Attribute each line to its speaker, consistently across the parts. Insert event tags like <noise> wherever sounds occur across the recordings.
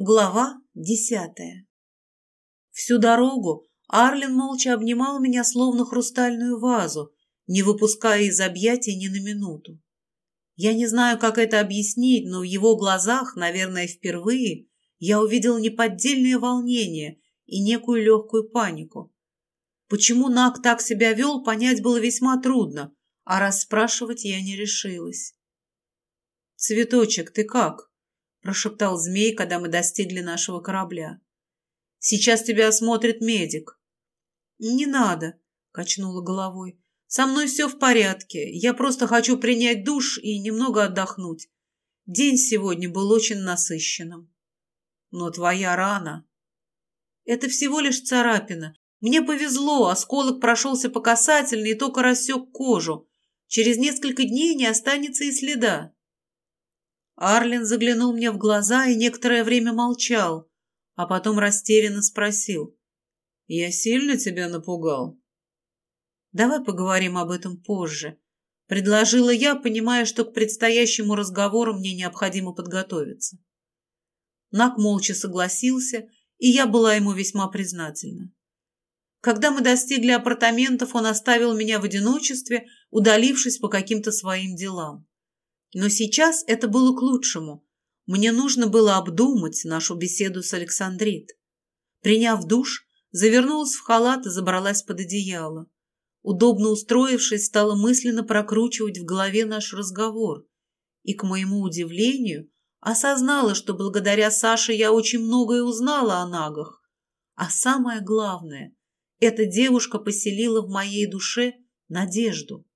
Speaker 1: Глава десятая Всю дорогу Арлин молча обнимал меня, словно хрустальную вазу, не выпуская из объятий ни на минуту. Я не знаю, как это объяснить, но в его глазах, наверное, впервые я увидел неподдельное волнение и некую легкую панику. Почему Нак так себя вел, понять было весьма трудно, а расспрашивать я не решилась. «Цветочек, ты как?» — прошептал змей, когда мы достигли нашего корабля. «Сейчас тебя осмотрит медик». «Не надо», — качнула головой. «Со мной все в порядке. Я просто хочу принять душ и немного отдохнуть. День сегодня был очень насыщенным». «Но твоя рана...» «Это всего лишь царапина. Мне повезло, осколок прошелся по касательной и только рассек кожу. Через несколько дней не останется и следа». Арлин заглянул мне в глаза и некоторое время молчал, а потом растерянно спросил. «Я сильно тебя напугал?» «Давай поговорим об этом позже», — предложила я, понимая, что к предстоящему разговору мне необходимо подготовиться. Нак молча согласился, и я была ему весьма признательна. Когда мы достигли апартаментов, он оставил меня в одиночестве, удалившись по каким-то своим делам. Но сейчас это было к лучшему. Мне нужно было обдумать нашу беседу с Александрит. Приняв душ, завернулась в халат и забралась под одеяло. Удобно устроившись, стала мысленно прокручивать в голове наш разговор. И, к моему удивлению, осознала, что благодаря Саше я очень многое узнала о нагах. А самое главное, эта девушка поселила в моей душе надежду.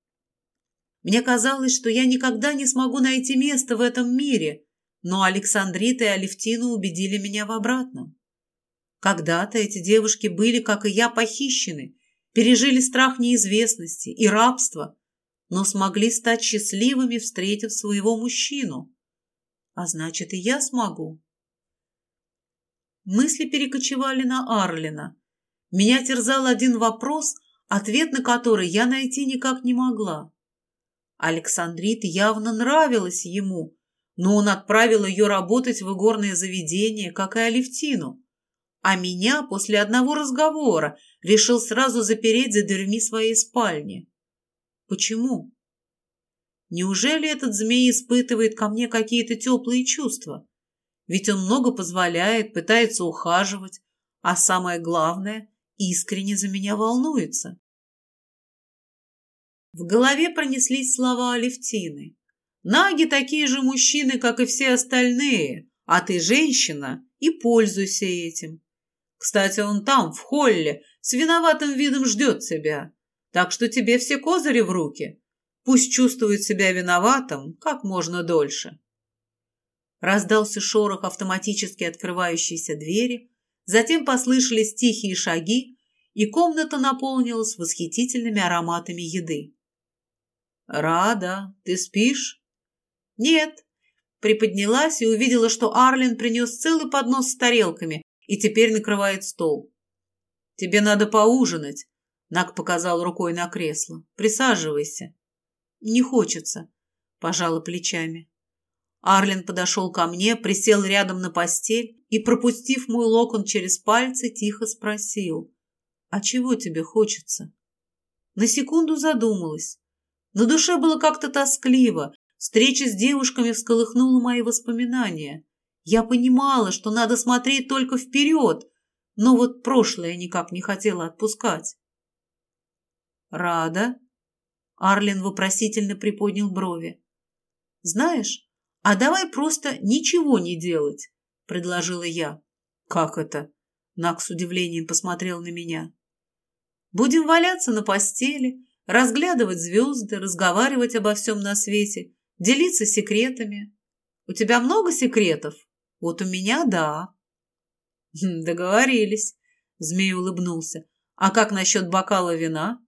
Speaker 1: Мне казалось, что я никогда не смогу найти место в этом мире, но Александрита и Алевтина убедили меня в обратном. Когда-то эти девушки были, как и я, похищены, пережили страх неизвестности и рабства, но смогли стать счастливыми, встретив своего мужчину. А значит, и я смогу. Мысли перекочевали на Арлина. Меня терзал один вопрос, ответ на который я найти никак не могла. Александрит явно нравилась ему, но он отправил ее работать в игорное заведение, как и Алевтину. А меня после одного разговора решил сразу запереть за дверьми своей спальни. Почему? Неужели этот змей испытывает ко мне какие-то теплые чувства? Ведь он много позволяет, пытается ухаживать, а самое главное, искренне за меня волнуется. В голове пронеслись слова Алевтины. «Наги такие же мужчины, как и все остальные, а ты женщина, и пользуйся этим. Кстати, он там, в холле, с виноватым видом ждет тебя, так что тебе все козыри в руки. Пусть чувствует себя виноватым как можно дольше». Раздался шорох автоматически открывающейся двери, затем послышались тихие шаги, и комната наполнилась восхитительными ароматами еды. «Рада, ты спишь?» «Нет». Приподнялась и увидела, что Арлин принес целый поднос с тарелками и теперь накрывает стол. «Тебе надо поужинать», — Нак показал рукой на кресло. «Присаживайся». «Не хочется», — пожала плечами. Арлин подошел ко мне, присел рядом на постель и, пропустив мой локон через пальцы, тихо спросил. «А чего тебе хочется?» На секунду задумалась. На душе было как-то тоскливо. Встреча с девушками всколыхнула мои воспоминания. Я понимала, что надо смотреть только вперед, но вот прошлое никак не хотела отпускать. «Рада?» Арлин вопросительно приподнял брови. «Знаешь, а давай просто ничего не делать», — предложила я. «Как это?» Нак с удивлением посмотрел на меня. «Будем валяться на постели, разглядывать звезды, разговаривать обо всем на свете, делиться секретами. У тебя много секретов? Вот у меня – да. <laughs> Хм, договорились. Змей улыбнулся. А как насчет бокала вина?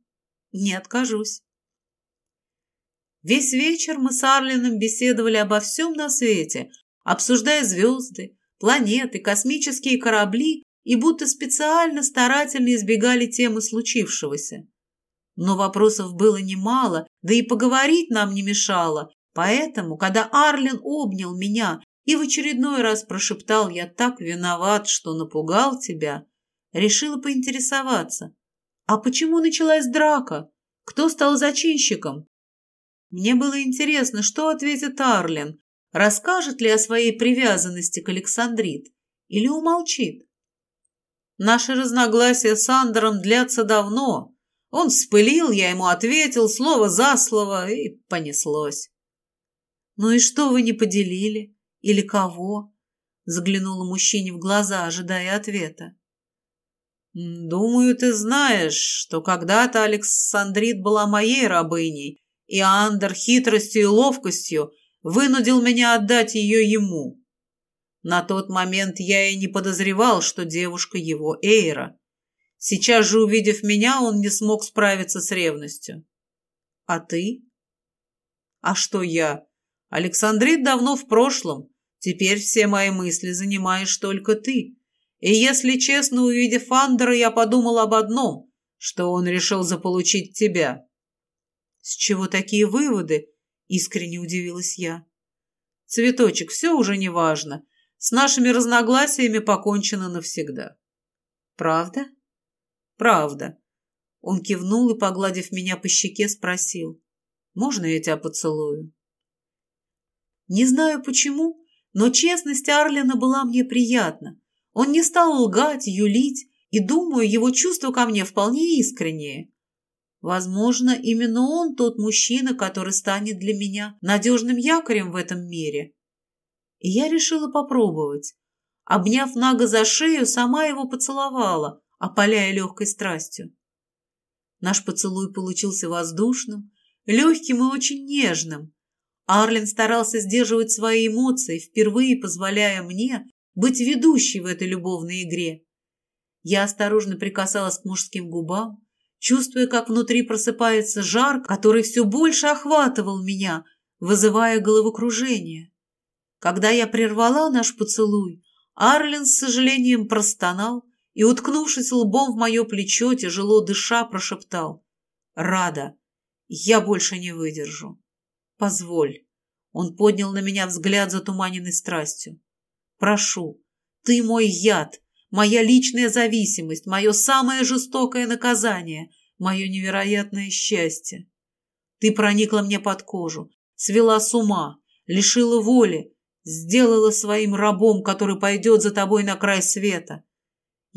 Speaker 1: Не откажусь. Весь вечер мы с Арлином беседовали обо всем на свете, обсуждая звезды, планеты, космические корабли и будто специально старательно избегали темы случившегося. Но вопросов было немало, да и поговорить нам не мешало. Поэтому, когда Арлин обнял меня И в очередной раз прошептал «Я так виноват, что напугал тебя», решила поинтересоваться. «А почему началась драка? Кто стал зачинщиком?» Мне было интересно, что ответит Арлен, расскажет ли о своей привязанности к Александрит или умолчит. Наши разногласия с Андером длятся давно. Он вспылил, я ему ответил, слово за слово, и понеслось. «Ну и что вы не поделили? Или кого?» Заглянула мужчине в глаза, ожидая ответа. «Думаю, ты знаешь, что когда-то Александрит была моей рабыней, и Андер хитростью и ловкостью вынудил меня отдать ее ему. На тот момент я и не подозревал, что девушка его Эйра. Сейчас же, увидев меня, он не смог справиться с ревностью. А ты? А что я? Александрит давно в прошлом. Теперь все мои мысли занимаешь только ты. И если честно, увидев Андера, я подумал об одном, что он решил заполучить тебя. С чего такие выводы? Искренне удивилась я. Цветочек, все уже не важно. С нашими разногласиями покончено навсегда. Правда? Правда. Он кивнул и, погладив меня по щеке, спросил. Можно я тебя поцелую? Не знаю почему, но честность Арлина была мне приятна. Он не стал лгать, юлить, и, думаю, его чувства ко мне вполне искренние. Возможно, именно он тот мужчина, который станет для меня надежным якорем в этом мире. И я решила попробовать. Обняв Нага за шею, сама его поцеловала, опаляя легкой страстью. Наш поцелуй получился воздушным, легким и очень нежным. Арлин старался сдерживать свои эмоции, впервые позволяя мне быть ведущей в этой любовной игре. Я осторожно прикасалась к мужским губам, чувствуя, как внутри просыпается жар, который все больше охватывал меня, вызывая головокружение. Когда я прервала наш поцелуй, Арлин с сожалением простонал и, уткнувшись лбом в мое плечо, тяжело дыша, прошептал. «Рада, я больше не выдержу. Позволь». Он поднял на меня взгляд, затуманенный страстью. «Прошу, ты мой яд, моя личная зависимость, мое самое жестокое наказание, мое невероятное счастье. Ты проникла мне под кожу, свела с ума, лишила воли, сделала своим рабом, который пойдет за тобой на край света.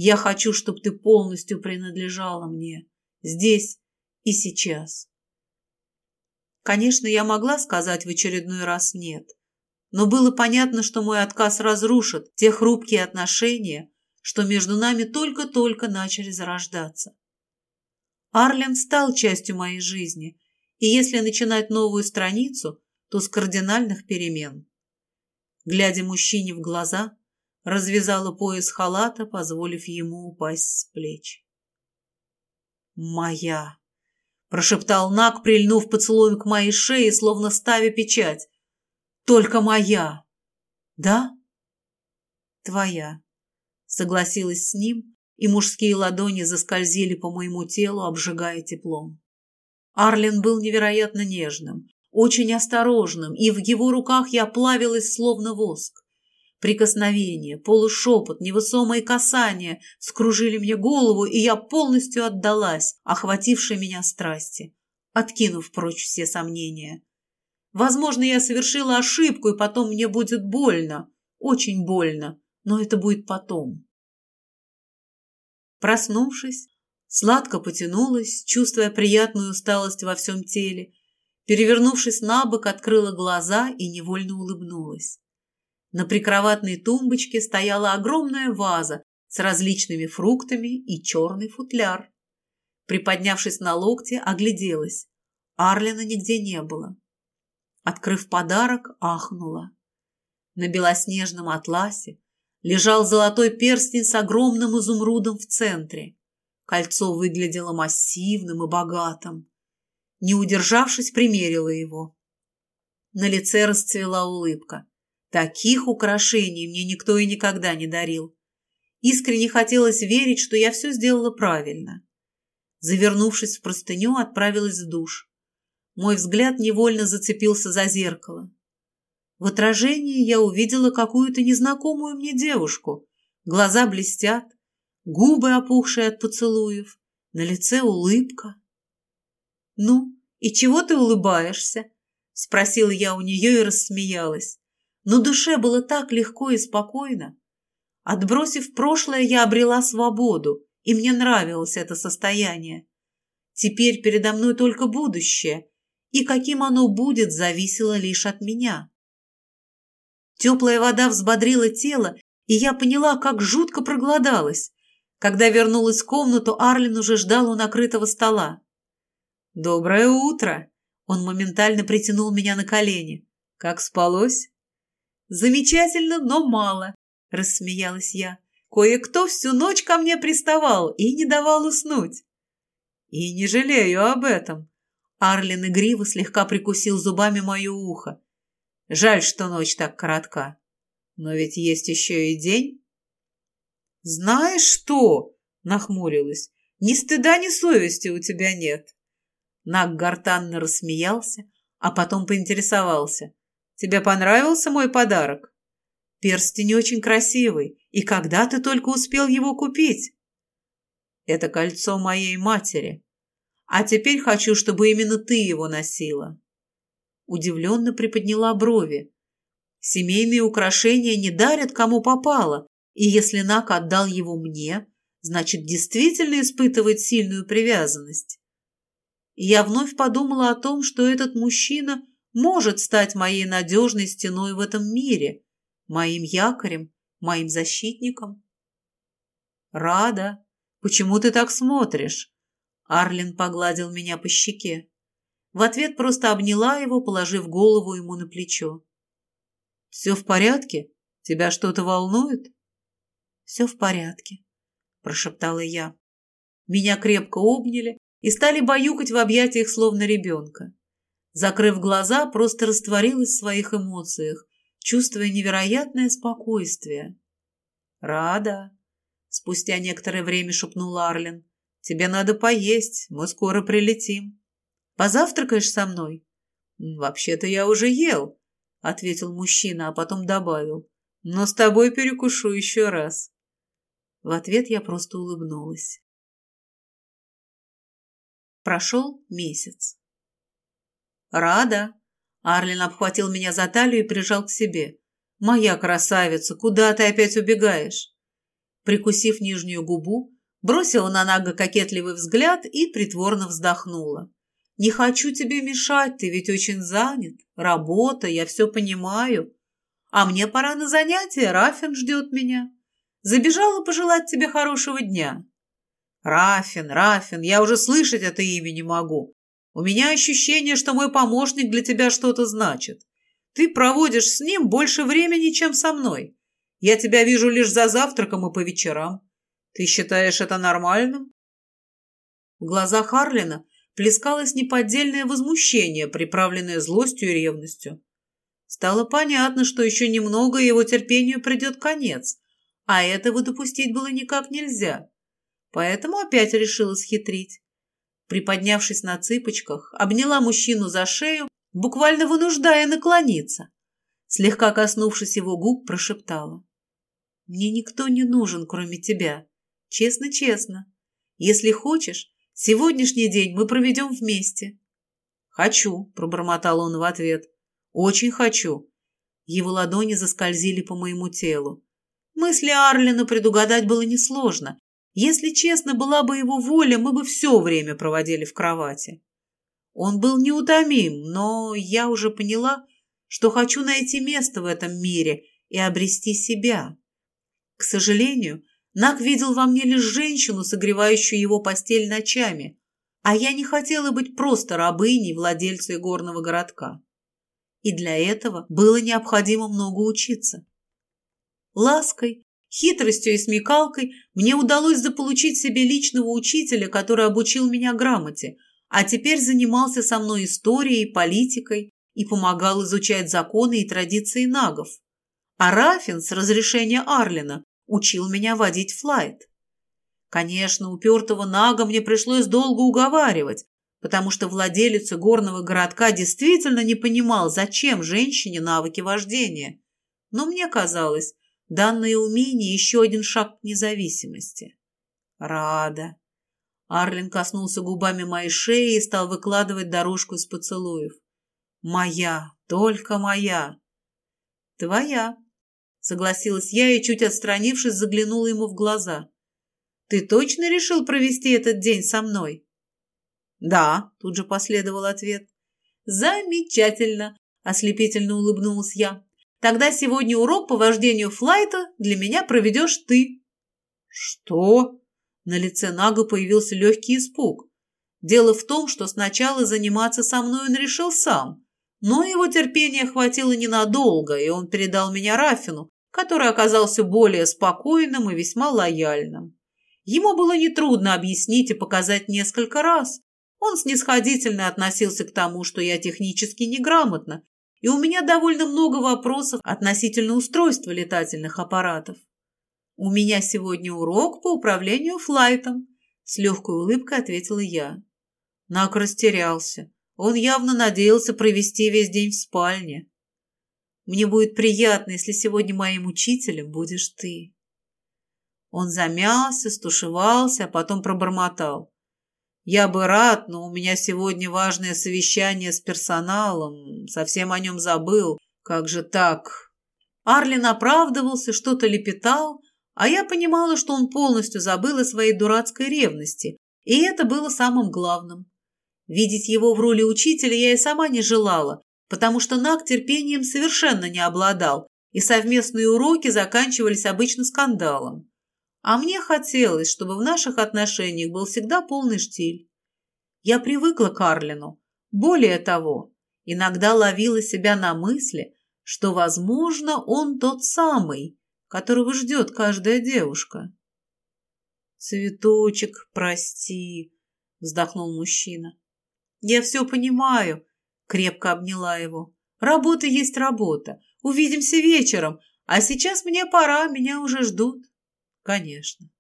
Speaker 1: Я хочу, чтобы ты полностью принадлежала мне, здесь и сейчас. Конечно, я могла сказать в очередной раз «нет», но было понятно, что мой отказ разрушит те хрупкие отношения, что между нами только-только начали зарождаться. Арлен стал частью моей жизни, и если начинать новую страницу, то с кардинальных перемен. Глядя мужчине в глаза, развязала пояс халата, позволив ему упасть с плеч. «Моя!» — прошептал Нак, прильнув поцелуем к моей шее, словно ставя печать. «Только моя!» «Да?» «Твоя!» Согласилась с ним, и мужские ладони заскользили по моему телу, обжигая теплом. Арлен был невероятно нежным, очень осторожным, и в его руках я плавилась, словно воск. Прикосновение, полушепот, невысомые касания скружили мне голову, и я полностью отдалась охватившей меня страсти, откинув прочь все сомнения. Возможно, я совершила ошибку, и потом мне будет больно, очень больно, но это будет потом. Проснувшись, сладко потянулась, чувствуя приятную усталость во всем теле, перевернувшись на бок, открыла глаза и невольно улыбнулась. На прикроватной тумбочке стояла огромная ваза с различными фруктами и черный футляр. Приподнявшись на локте, огляделась. Арлина нигде не было. Открыв подарок, ахнула. На белоснежном атласе лежал золотой перстень с огромным изумрудом в центре. Кольцо выглядело массивным и богатым. Не удержавшись, примерила его. На лице расцвела улыбка. Таких украшений мне никто и никогда не дарил. Искренне хотелось верить, что я все сделала правильно. Завернувшись в простыню, отправилась в душ. Мой взгляд невольно зацепился за зеркало. В отражении я увидела какую-то незнакомую мне девушку. Глаза блестят, губы опухшие от поцелуев, на лице улыбка. «Ну, и чего ты улыбаешься?» — спросила я у нее и рассмеялась. Но душе было так легко и спокойно. Отбросив прошлое, я обрела свободу, и мне нравилось это состояние. Теперь передо мной только будущее, и каким оно будет, зависело лишь от меня. Теплая вода взбодрила тело, и я поняла, как жутко проголодалась. Когда вернулась в комнату, Арлин уже ждал у накрытого стола. «Доброе утро!» Он моментально притянул меня на колени. «Как спалось?» «Замечательно, но мало», — рассмеялась я. «Кое-кто всю ночь ко мне приставал и не давал уснуть». «И не жалею об этом». Арлин игриво слегка прикусил зубами мое ухо. Жаль, что ночь так коротка. Но ведь есть еще и день. Знаешь что? Нахмурилась. Ни стыда, ни совести у тебя нет. Наг гортанно рассмеялся, а потом поинтересовался. Тебе понравился мой подарок? Перстень очень красивый. И когда ты только успел его купить? Это кольцо моей матери. А теперь хочу, чтобы именно ты его носила удивленно приподняла брови. Семейные украшения не дарят кому попало, и если Нак отдал его мне, значит, действительно испытывает сильную привязанность. Я вновь подумала о том, что этот мужчина может стать моей надежной стеной в этом мире, моим якорем, моим защитником. «Рада. Почему ты так смотришь?» Арлин погладил меня по щеке. В ответ просто обняла его, положив голову ему на плечо. «Все в порядке? Тебя что-то волнует?» «Все в порядке», – прошептала я. Меня крепко обняли и стали баюкать в объятиях, словно ребенка. Закрыв глаза, просто растворилась в своих эмоциях, чувствуя невероятное спокойствие. «Рада», — спустя некоторое время шепнул Арлин. «Тебе надо поесть, мы скоро прилетим». Позавтракаешь со мной?» «Вообще-то я уже ел», — ответил мужчина, а потом добавил. «Но с тобой перекушу еще раз». В ответ я просто улыбнулась. Прошел месяц. «Рада!» Арлин обхватил меня за талию и прижал к себе. «Моя красавица, куда ты опять убегаешь?» Прикусив нижнюю губу, бросила на Нага кокетливый взгляд и притворно вздохнула. Не хочу тебе мешать, ты ведь очень занят. Работа, я все понимаю. А мне пора на занятия, Рафин ждет меня. Забежала пожелать тебе хорошего дня. Рафин, Рафин, я уже слышать это имя не могу. У меня ощущение, что мой помощник для тебя что-то значит. Ты проводишь с ним больше времени, чем со мной. Я тебя вижу лишь за завтраком и по вечерам. Ты считаешь это нормальным? В глазах Харлина плескалось неподдельное возмущение, приправленное злостью и ревностью. Стало понятно, что еще немного, его терпению придет конец, а этого допустить было никак нельзя. Поэтому опять решила схитрить. Приподнявшись на цыпочках, обняла мужчину за шею, буквально вынуждая наклониться. Слегка коснувшись его губ, прошептала. «Мне никто не нужен, кроме тебя. Честно-честно. Если хочешь, Сегодняшний день мы проведем вместе». «Хочу», — пробормотал он в ответ. «Очень хочу». Его ладони заскользили по моему телу. Мысли Арлина предугадать было несложно. Если честно, была бы его воля, мы бы все время проводили в кровати. Он был неутомим, но я уже поняла, что хочу найти место в этом мире и обрести себя. К сожалению, Нак видел во мне лишь женщину, согревающую его постель ночами, а я не хотела быть просто рабыней владельца горного городка. И для этого было необходимо много учиться. Лаской, хитростью и смекалкой мне удалось заполучить себе личного учителя, который обучил меня грамоте, а теперь занимался со мной историей, политикой и помогал изучать законы и традиции нагов. А Рафин с разрешения Арлина учил меня водить флайт. Конечно, упертого Нага мне пришлось долго уговаривать, потому что владелец горного городка действительно не понимал, зачем женщине навыки вождения. Но мне казалось, данное умение – еще один шаг к независимости. Рада. Арлин коснулся губами моей шеи и стал выкладывать дорожку из поцелуев. «Моя, только моя!» «Твоя!» — согласилась я и, чуть отстранившись, заглянула ему в глаза. «Ты точно решил провести этот день со мной?» «Да», — тут же последовал ответ. «Замечательно!» — ослепительно улыбнулась я. «Тогда сегодня урок по вождению флайта для меня проведешь ты». «Что?» На лице Нага появился легкий испуг. Дело в том, что сначала заниматься со мной он решил сам, но его терпения хватило ненадолго, и он передал меня Рафину, который оказался более спокойным и весьма лояльным. Ему было нетрудно объяснить и показать несколько раз. Он снисходительно относился к тому, что я технически неграмотна, и у меня довольно много вопросов относительно устройства летательных аппаратов. «У меня сегодня урок по управлению флайтом», — с легкой улыбкой ответила я. Нак растерялся. Он явно надеялся провести весь день в спальне. «Мне будет приятно, если сегодня моим учителем будешь ты». Он замялся, стушевался, а потом пробормотал. «Я бы рад, но у меня сегодня важное совещание с персоналом. Совсем о нем забыл. Как же так?» Арлин оправдывался, что-то лепетал, а я понимала, что он полностью забыл о своей дурацкой ревности, и это было самым главным. Видеть его в роли учителя я и сама не желала, потому что Нак терпением совершенно не обладал, и совместные уроки заканчивались обычно скандалом. А мне хотелось, чтобы в наших отношениях был всегда полный штиль. Я привыкла к Арлину. Более того, иногда ловила себя на мысли, что, возможно, он тот самый, которого ждет каждая девушка. «Цветочек, прости», — вздохнул мужчина. «Я все понимаю», — крепко обняла его. «Работа есть работа. Увидимся вечером, а сейчас мне пора, меня уже ждут». «Конечно».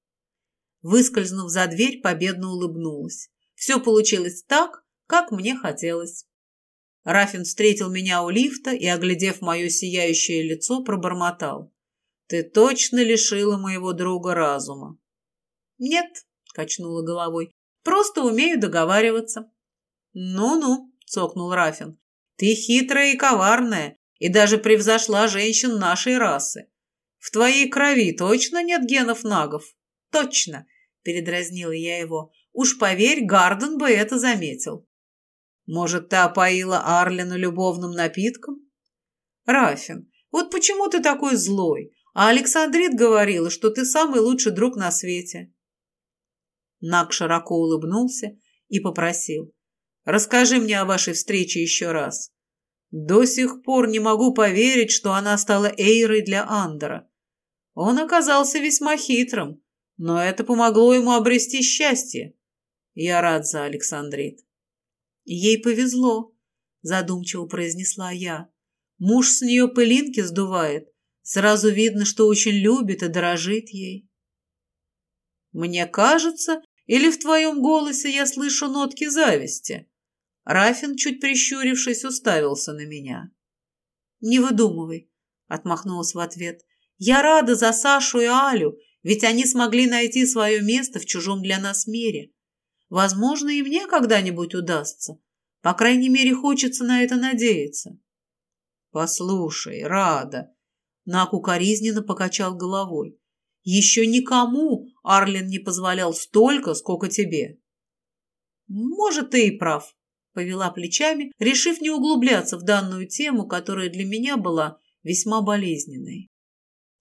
Speaker 1: Выскользнув за дверь, победно улыбнулась. Все получилось так, как мне хотелось. Рафин встретил меня у лифта и, оглядев мое сияющее лицо, пробормотал. Ты точно лишила моего друга разума. Нет, качнула головой. Просто умею договариваться. Ну-ну, цокнул Рафин. Ты хитрая и коварная, и даже превзошла женщин нашей расы. В твоей крови точно нет генов нагов? Точно, передразнила я его. Уж поверь, Гарден бы это заметил. Может, ты опоила Арлина любовным напитком? Рафин, вот почему ты такой злой? А Александрит говорила, что ты самый лучший друг на свете. Нак широко улыбнулся и попросил. «Расскажи мне о вашей встрече еще раз. До сих пор не могу поверить, что она стала Эйрой для Андера. Он оказался весьма хитрым, но это помогло ему обрести счастье. Я рад за Александрит». «Ей повезло», — задумчиво произнесла я. «Муж с нее пылинки сдувает, Сразу видно, что очень любит и дорожит ей. Мне кажется, или в твоем голосе я слышу нотки зависти? Рафин, чуть прищурившись, уставился на меня. Не выдумывай, отмахнулась в ответ. Я рада за Сашу и Алю, ведь они смогли найти свое место в чужом для нас мире. Возможно, и мне когда-нибудь удастся. По крайней мере, хочется на это надеяться. Послушай, Рада, Нак укоризненно покачал головой. «Еще никому Арлин не позволял столько, сколько тебе». «Может, ты и прав», — повела плечами, решив не углубляться в данную тему, которая для меня была весьма болезненной.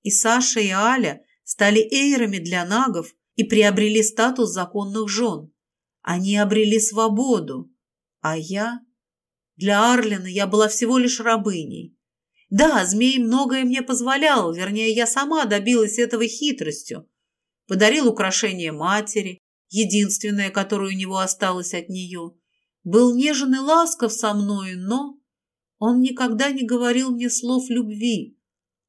Speaker 1: И Саша, и Аля стали эйрами для нагов и приобрели статус законных жен. Они обрели свободу, а я... Для Арлина я была всего лишь рабыней. Да, змей многое мне позволял, вернее, я сама добилась этого хитростью. Подарил украшение матери, единственное, которое у него осталось от нее. Был нежен и ласков со мною, но он никогда не говорил мне слов любви.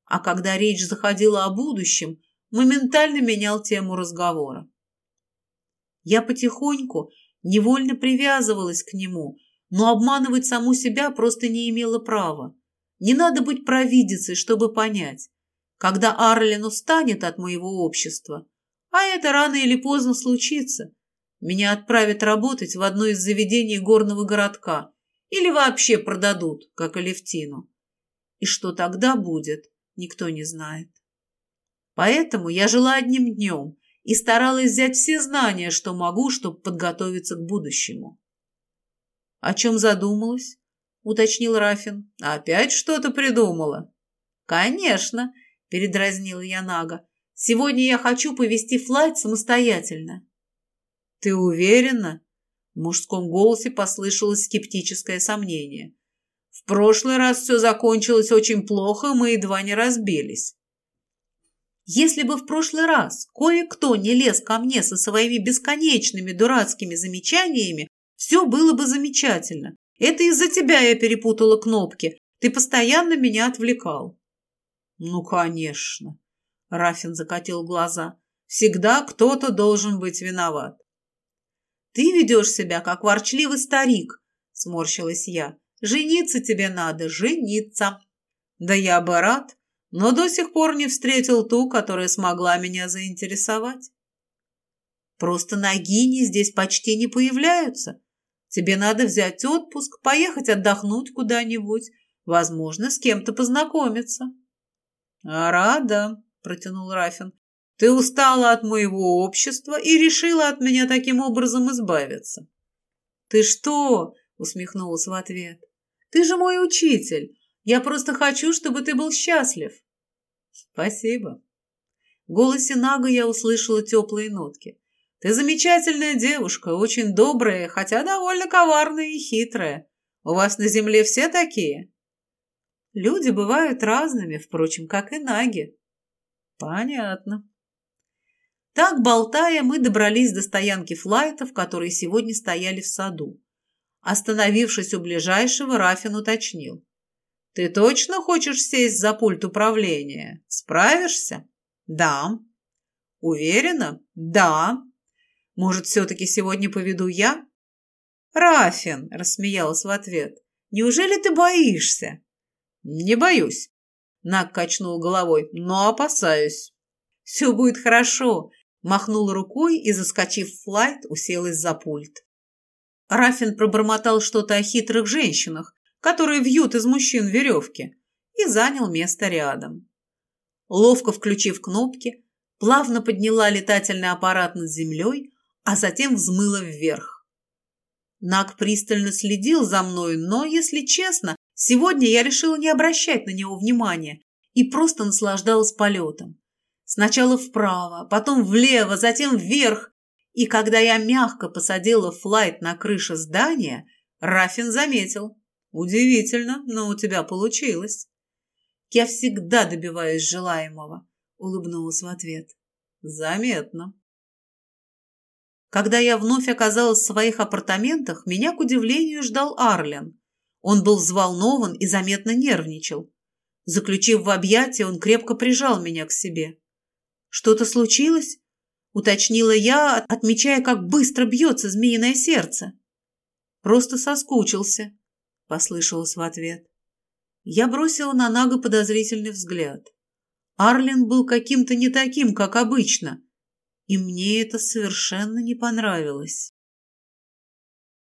Speaker 1: А когда речь заходила о будущем, моментально менял тему разговора. Я потихоньку, невольно привязывалась к нему, но обманывать саму себя просто не имела права. Не надо быть провидицей, чтобы понять. Когда Арлен устанет от моего общества, а это рано или поздно случится, меня отправят работать в одно из заведений горного городка или вообще продадут, как Алевтину. И что тогда будет, никто не знает. Поэтому я жила одним днем и старалась взять все знания, что могу, чтобы подготовиться к будущему. — О чем задумалась? — уточнил Рафин. — Опять что-то придумала? — Конечно, — передразнила я Нага. — Сегодня я хочу повести флайт самостоятельно. — Ты уверена? В мужском голосе послышалось скептическое сомнение. В прошлый раз все закончилось очень плохо, мы едва не разбились. Если бы в прошлый раз кое-кто не лез ко мне со своими бесконечными дурацкими замечаниями, все было бы замечательно. Это из-за тебя я перепутала кнопки. Ты постоянно меня отвлекал. Ну, конечно. Рафин закатил глаза. Всегда кто-то должен быть виноват. Ты ведешь себя, как ворчливый старик, сморщилась я. Жениться тебе надо, жениться. Да я бы рад, но до сих пор не встретил ту, которая смогла меня заинтересовать. Просто нагини здесь почти не появляются. Тебе надо взять отпуск, поехать отдохнуть куда-нибудь, возможно, с кем-то познакомиться. А рада, протянул Рафин. Ты устала от моего общества и решила от меня таким образом избавиться. Ты что? усмехнулась в ответ. Ты же мой учитель. Я просто хочу, чтобы ты был счастлив. Спасибо. В голосе Нага я услышала теплые нотки. Ты замечательная девушка, очень добрая, хотя довольно коварная и хитрая. У вас на земле все такие? Люди бывают разными, впрочем, как и наги. Понятно. Так, болтая, мы добрались до стоянки флайтов, которые сегодня стояли в саду. Остановившись у ближайшего, Рафин уточнил. Ты точно хочешь сесть за пульт управления? Справишься? Да. Уверена? Да. Может, все-таки сегодня поведу я? Рафин, рассмеялась в ответ. Неужели ты боишься? Не боюсь. Нак качнул головой, но опасаюсь. Все будет хорошо. Махнул рукой и, заскочив в флайт, уселась за пульт. Рафин пробормотал что-то о хитрых женщинах, которые вьют из мужчин веревки, и занял место рядом. Ловко включив кнопки, плавно подняла летательный аппарат над землей, а затем взмыла вверх. Наг пристально следил за мной, но, если честно, сегодня я решила не обращать на него внимания и просто наслаждалась полетом. Сначала вправо, потом влево, затем вверх, и когда я мягко посадила флайт на крыше здания, Рафин заметил. Удивительно, но у тебя получилось. Я всегда добиваюсь желаемого, улыбнулась в ответ. Заметно. Когда я вновь оказалась в своих апартаментах, меня, к удивлению, ждал Арлен. Он был взволнован и заметно нервничал. Заключив в объятия, он крепко прижал меня к себе. «Что-то случилось?» — уточнила я, отмечая, как быстро бьется змеиное сердце. «Просто соскучился», — послышалось в ответ. Я бросила на Нага подозрительный взгляд. Арлин был каким-то не таким, как обычно, и мне это совершенно не понравилось.